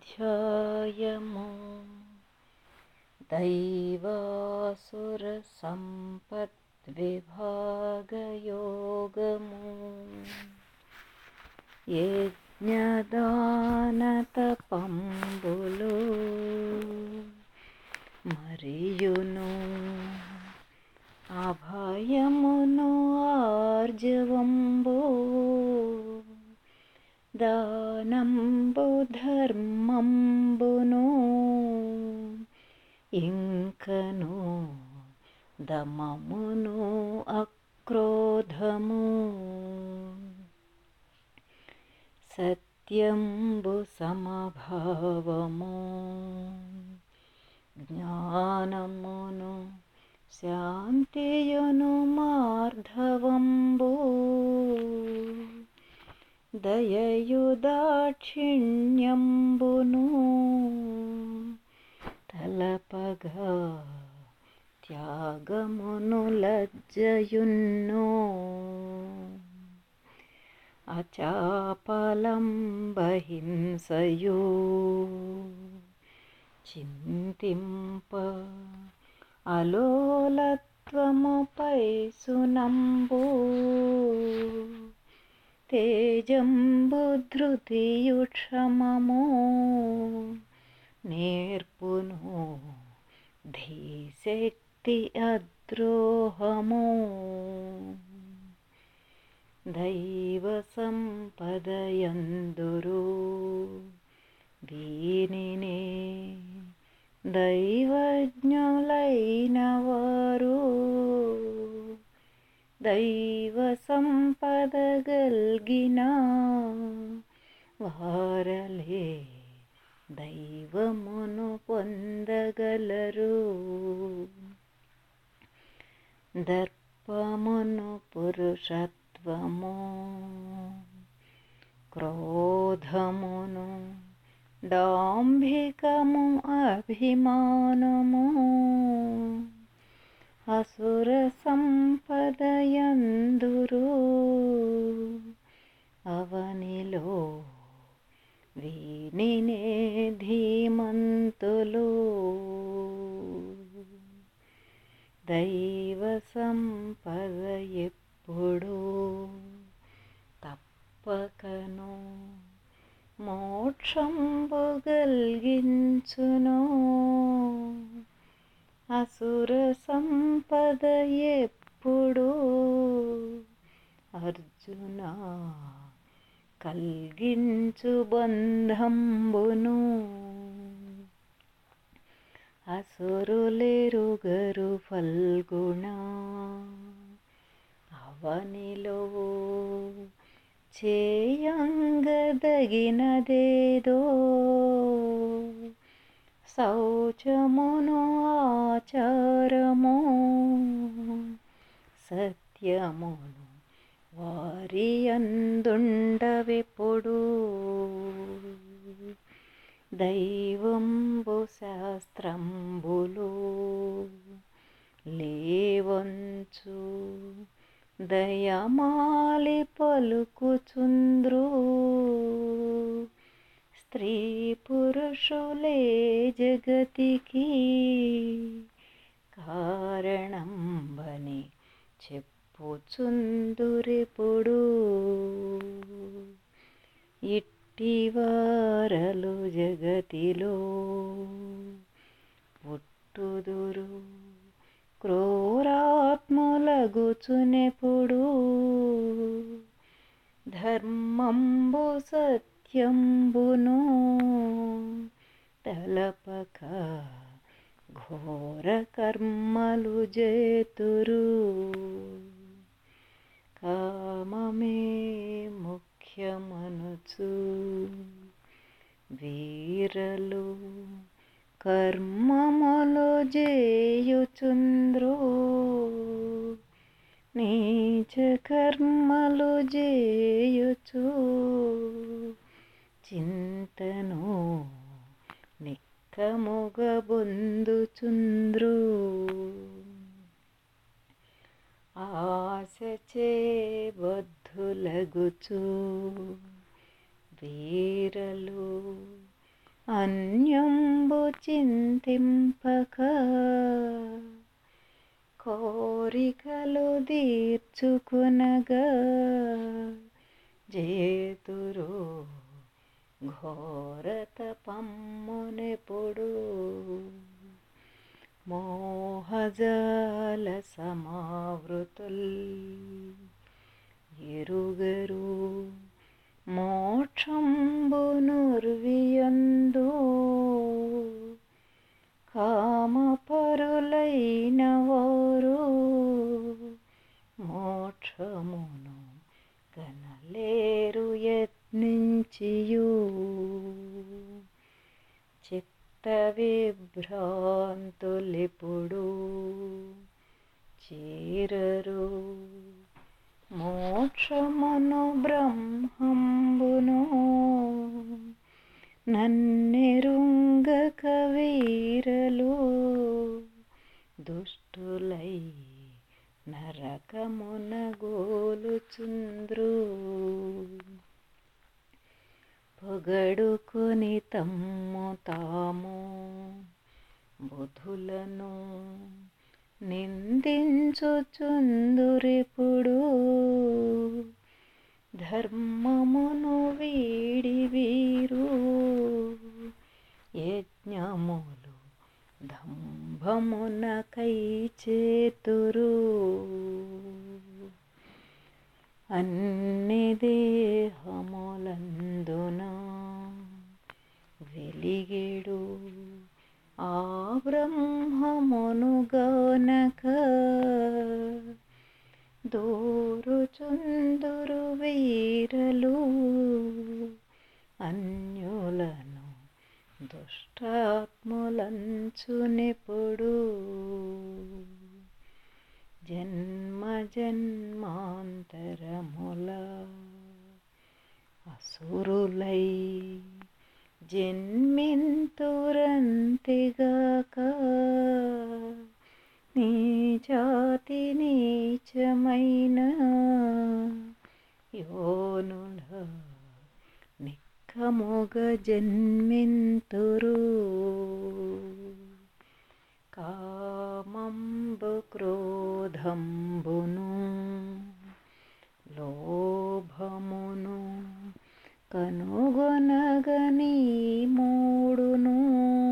ध्यायमो दैवासुरसम्पद्विभागयोगमु। यज्ञदानतपम्बुलो। मरियुनु। దమమును అక్రోధము. సత్యంబు సమభావము. జ్ఞానమును శాంతియును మార్ధవంబు. దయయు దాక్షిణ్యంబును తలపగా త్యాగమును లజ్జయున్నో. అచాపలం బహింసయు చింతింప అలోలత్వముపై సునంబు. తేజంబు ధృతియు నేర్పును ధీశక్తి అద్రోహము. దైవ సంపదయందురు దీనినే దైవజ్ఞులైన వారు దైవ సంపద గల్గిన వారలే దైవమును పొందగలరు. దర్పమును పురుషత్వము క్రోధమును డాంభికము అభిమానము అసుర సంపదయందురు అవనిలో వీనినే ధీమంతులు. దైవ సంపద ఎప్పుడూ తప్పకను. మోక్షంబు గల్గించును అసుర సంపద ఎప్పుడూ అర్జున కల్గించు బంధంబును. అసురులెరుగరు ఫల్గుణ అవనిలో చేయంగదగినదేదో శౌచమును ఆచారము సత్యమును వారి అందుండవెప్పుడు దైవంబు శాస్త్రంబులు లేవంచు. దయమాలి పలుకుచుంద్రు. స్త్రీ పురుషులే జగతికి కారణంబని చెప్పుచుందురెప్పుడు. ఇట్టివారలు జగతిలో పుట్టుదురు క్రూరాత్ములగుచునెప్పుడు. ధర్మంబు సత్యంబును తలపక ఘోర కర్మలు జేతురు. కామమే ముఖ్యమనుచు వీరలు కర్మములు చేయుచుంద్రు నీచ కర్మలు చేయుచు చింతను నిక్కముగ బొందుచుంద్రు ఆశచే బద్ధులగుచు వీరలు అన్యంబు చింతింపక కోరికలు తీర్చుకునగా జేతురు ఘోరత పమ్మునెప్పుడు మోహజాల సమావృతుల్ ఎరుగరు. మోక్షంబునుర్వియందు కామపరులైన వారు మోక్షమును కనలేరు యత్నించియు. చిత్త విభ్రాంతులిపుడు చేరరు. మోక్షమును బ్రహ్మంబును నన్నెరుంగక వీరలు దుష్టులై నరకమున గోలుచుంద్రు పొగడుకొని తమ్ము తాము బుధులను నిందించుచుందురిపుడు ధర్మమును వీడి వీరు. యజ్ఞములు దంభమునకై చేతురు. అన్ని దేహములందున వెలిగెడు ఆ బ్రహ్మమును గనక. దూరుచుందురు వీరలు అన్యులను దుష్టాత్ములంచునెప్పుడు జన్మ జన్మాంతరముల అసురులై జన్మింతురంతిగాక నీ జాతి నీచమైన యోనుల నిక్కమొగ జన్మింతురు. కామంబు క్రోధంబును లోభమును కనుగొనగని మూడును.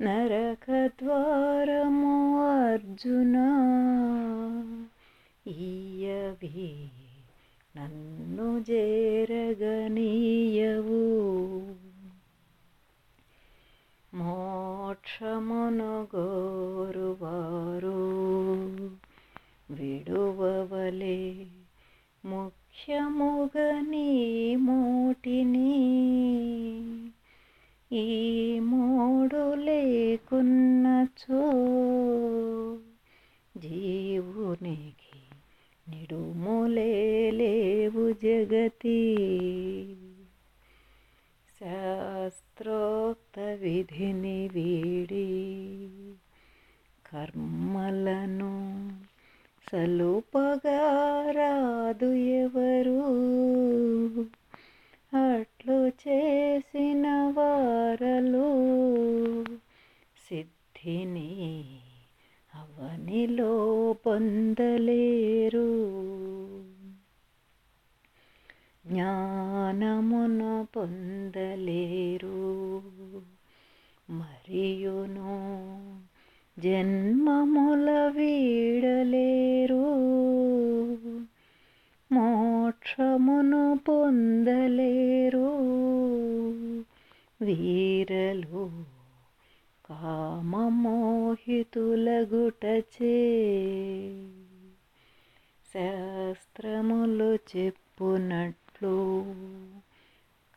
నరక ద్వారము అర్జున ఈయవి నన్ను చేరగనీయవు మోక్షమును గోరువారు విడువవలే ముఖ్యముగని మోటిని ఈ మూడు లేకున్నచో జీవునికి నిడుములే లేవు జగతి. శాస్త్రోక్త విధిని వీడి కర్మలను సలుపగా రాదు ఎవరు? అట్లు చేసిన వారలు సిద్ధిని అవనిలో పొందలేరు. జ్ఞానమును పొందలేరు. మరియును జన్మముల వీడలేరు. మోక్షమును పొందలేరు. వీరలు కామమోహితులగుటచే శాస్త్రములు చెప్పునట్లు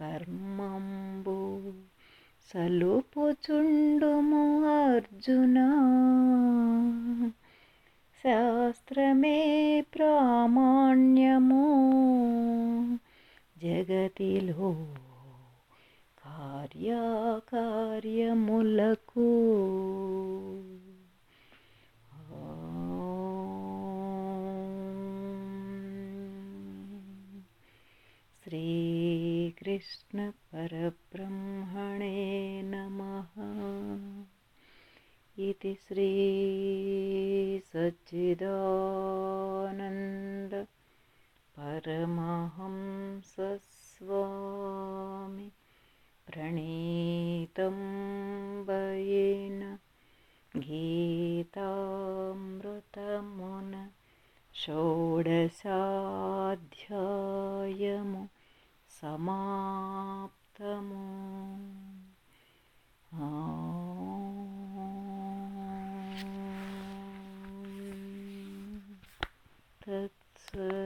కర్మంబు సలుపుచుండుము అర్జున. శాస్త్రమే ప్రామాణ్యము జగతిలో आर्याकार्यमुलकु श्रीकृष्णपरब्रह्मणे नमः। इति श्रीसच्चिदानन्दपरमहं स प्रणीतं वयेन गीतामृतमुन् षोडशाध्ययं समाप्तम्। आत्स